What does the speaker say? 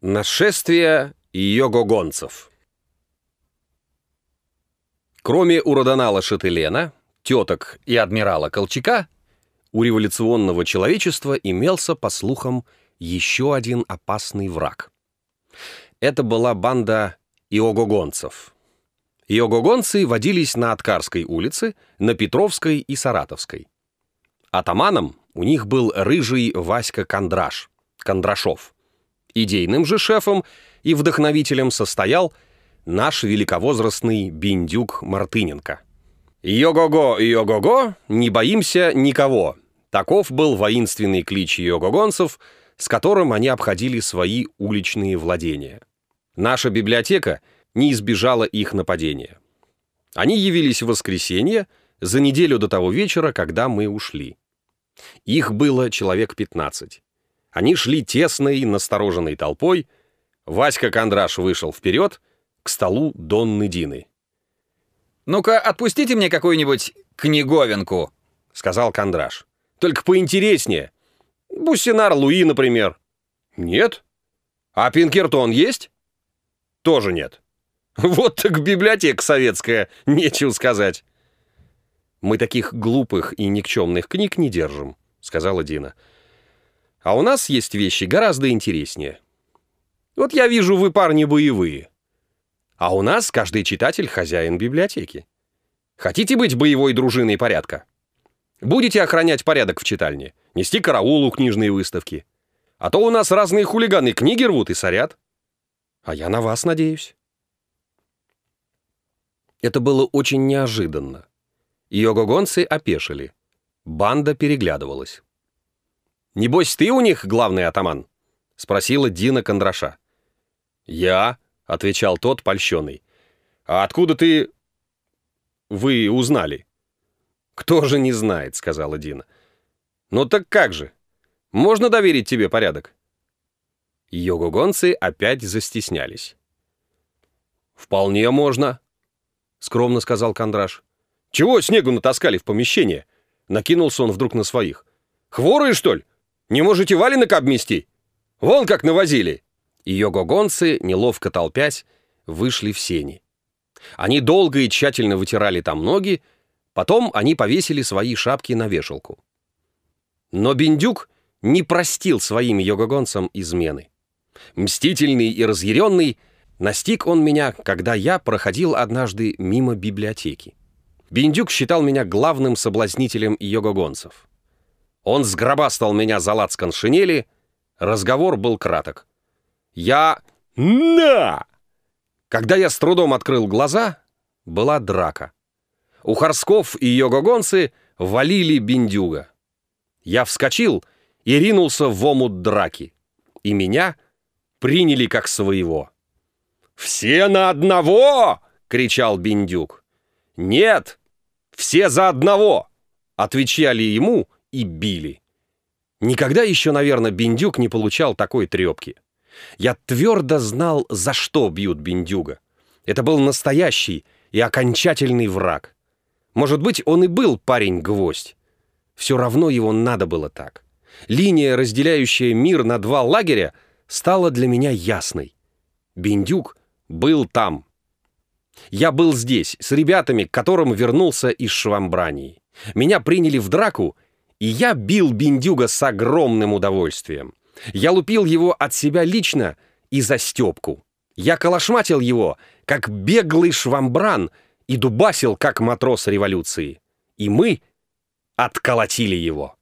Нашествие йогогонцев Кроме уродонала Шателена, теток и адмирала Колчака, у революционного человечества имелся, по слухам, еще один опасный враг. Это была банда иогогонцев. Иогогонцы водились на Откарской улице, на Петровской и Саратовской. Атаманом у них был рыжий Васька Кондраш, Кондрашов – Идейным же шефом и вдохновителем состоял наш великовозрастный Биндюк Мартыненко. «Йо-го-го, йо-го-го, не боимся никого». Таков был воинственный клич йогогонцев, с которым они обходили свои уличные владения. Наша библиотека не избежала их нападения. Они явились в воскресенье, за неделю до того вечера, когда мы ушли. Их было человек 15. Они шли тесной, настороженной толпой. Васька Кондраш вышел вперед к столу Донны Дины. «Ну-ка, отпустите мне какую-нибудь книговинку», — сказал Кондраш. «Только поинтереснее. Буссинар Луи, например». «Нет». «А Пинкертон есть?» «Тоже нет». «Вот так библиотека советская, нечего сказать». «Мы таких глупых и никчемных книг не держим», — сказала Дина. А у нас есть вещи гораздо интереснее. Вот я вижу, вы парни боевые. А у нас каждый читатель хозяин библиотеки. Хотите быть боевой дружиной порядка? Будете охранять порядок в читальне, нести караул у книжной выставки. А то у нас разные хулиганы книги рвут и сорят. А я на вас надеюсь. Это было очень неожиданно. Йогогонцы опешили. Банда переглядывалась. «Небось, ты у них главный атаман?» — спросила Дина Кондраша. «Я», — отвечал тот, польщенный. «А откуда ты...» «Вы узнали?» «Кто же не знает», — сказала Дина. «Ну так как же? Можно доверить тебе порядок?» Йогогонцы опять застеснялись. «Вполне можно», — скромно сказал Кондраш. «Чего снегу натаскали в помещение?» Накинулся он вдруг на своих. «Хворые, что ли? Не можете валенок обмести? Вон как навозили!» Ее гогонцы, неловко толпясь, вышли в сени. Они долго и тщательно вытирали там ноги, потом они повесили свои шапки на вешалку. Но Биндюк не простил своим йогогонцам измены. Мстительный и разъяренный, настиг он меня, когда я проходил однажды мимо библиотеки. Биндюк считал меня главным соблазнителем йогогонцев. Он сгробастал меня за лацкан шинели. Разговор был краток. Я... На! Когда я с трудом открыл глаза, была драка. У Харсков и Йогогонцы валили биндюга. Я вскочил и ринулся в омут драки. И меня приняли как своего. «Все на одного!» — кричал биндюк. «Нет, все за одного!» — отвечали ему и били. Никогда еще, наверное, Биндюк не получал такой трепки. Я твердо знал, за что бьют Биндюга. Это был настоящий и окончательный враг. Может быть, он и был парень-гвоздь. Все равно его надо было так. Линия, разделяющая мир на два лагеря, стала для меня ясной. Биндюк был там. Я был здесь, с ребятами, к которым вернулся из Швамбрании. Меня приняли в драку — и я бил Биндюга с огромным удовольствием. Я лупил его от себя лично и за Степку. Я калашматил его, как беглый швамбран, и дубасил, как матрос революции. И мы отколотили его.